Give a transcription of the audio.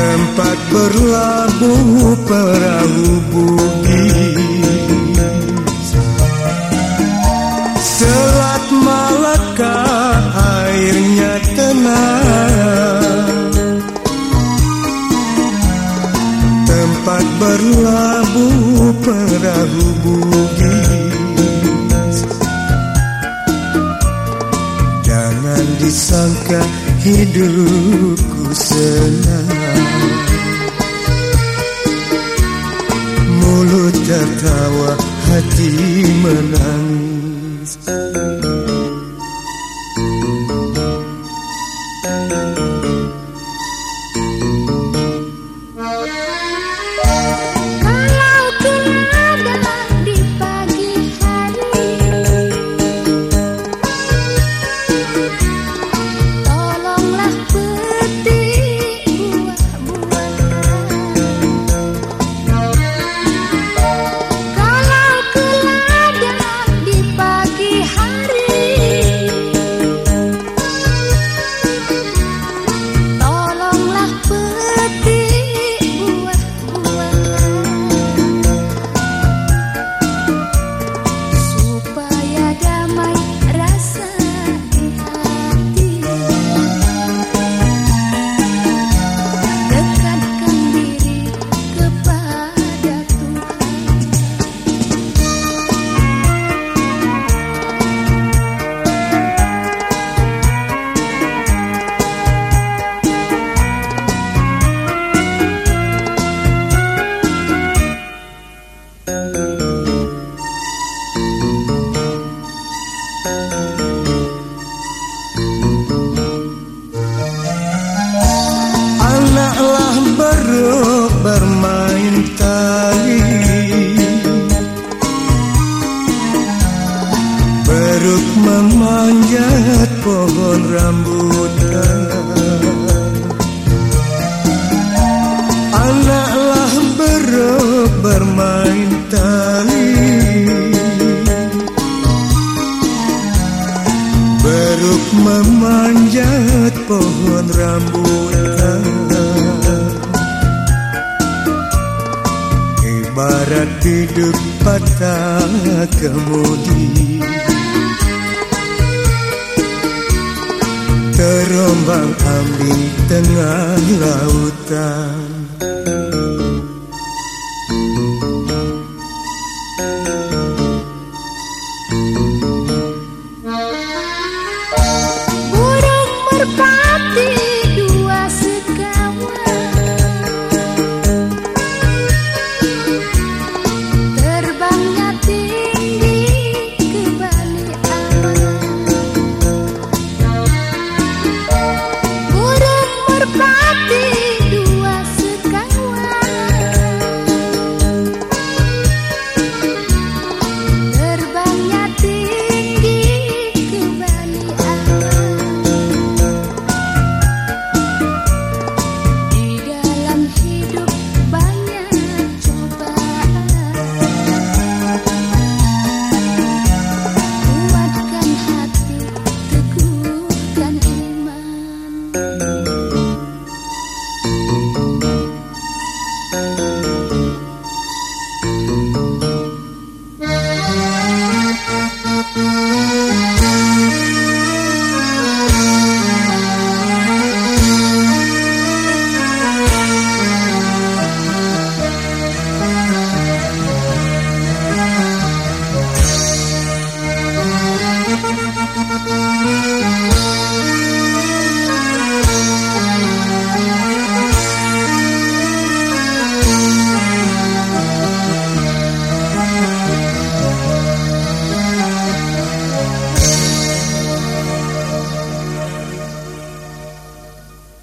Tempat berlabuh perahu bugis Selat Malaka airnya tenang. Tempat berlabuh perahu bugis Disangka hidupku senang. Mulut tertawa hati menangis beruk bermain tali. Beruk memanjat pohon rambutan. Anaklah beruk bermain tali. Beruk memanjat pohon rambutan Ibarat biduk patah kemudi Terombang ambing tengah lautan Música